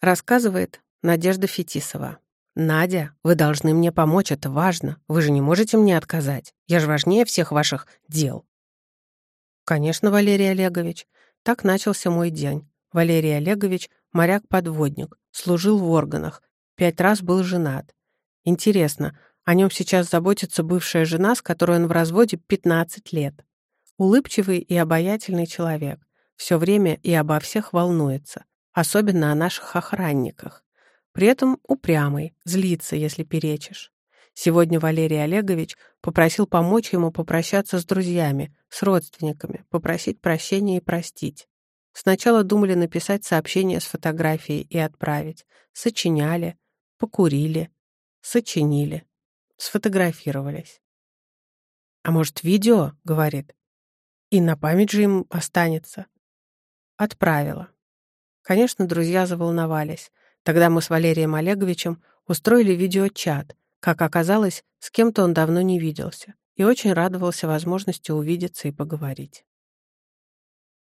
Рассказывает Надежда Фетисова. «Надя, вы должны мне помочь, это важно. Вы же не можете мне отказать. Я же важнее всех ваших дел». «Конечно, Валерий Олегович. Так начался мой день. Валерий Олегович — моряк-подводник, служил в органах, пять раз был женат. Интересно, о нем сейчас заботится бывшая жена, с которой он в разводе 15 лет. Улыбчивый и обаятельный человек. Все время и обо всех волнуется, особенно о наших охранниках. При этом упрямый, злится, если перечишь. Сегодня Валерий Олегович попросил помочь ему попрощаться с друзьями, с родственниками, попросить прощения и простить. Сначала думали написать сообщение с фотографией и отправить. Сочиняли, покурили, сочинили, сфотографировались. «А может, видео?» — говорит. «И на память же им останется». Отправила. Конечно, друзья заволновались. Тогда мы с Валерием Олеговичем устроили видеочат. Как оказалось, с кем-то он давно не виделся и очень радовался возможности увидеться и поговорить.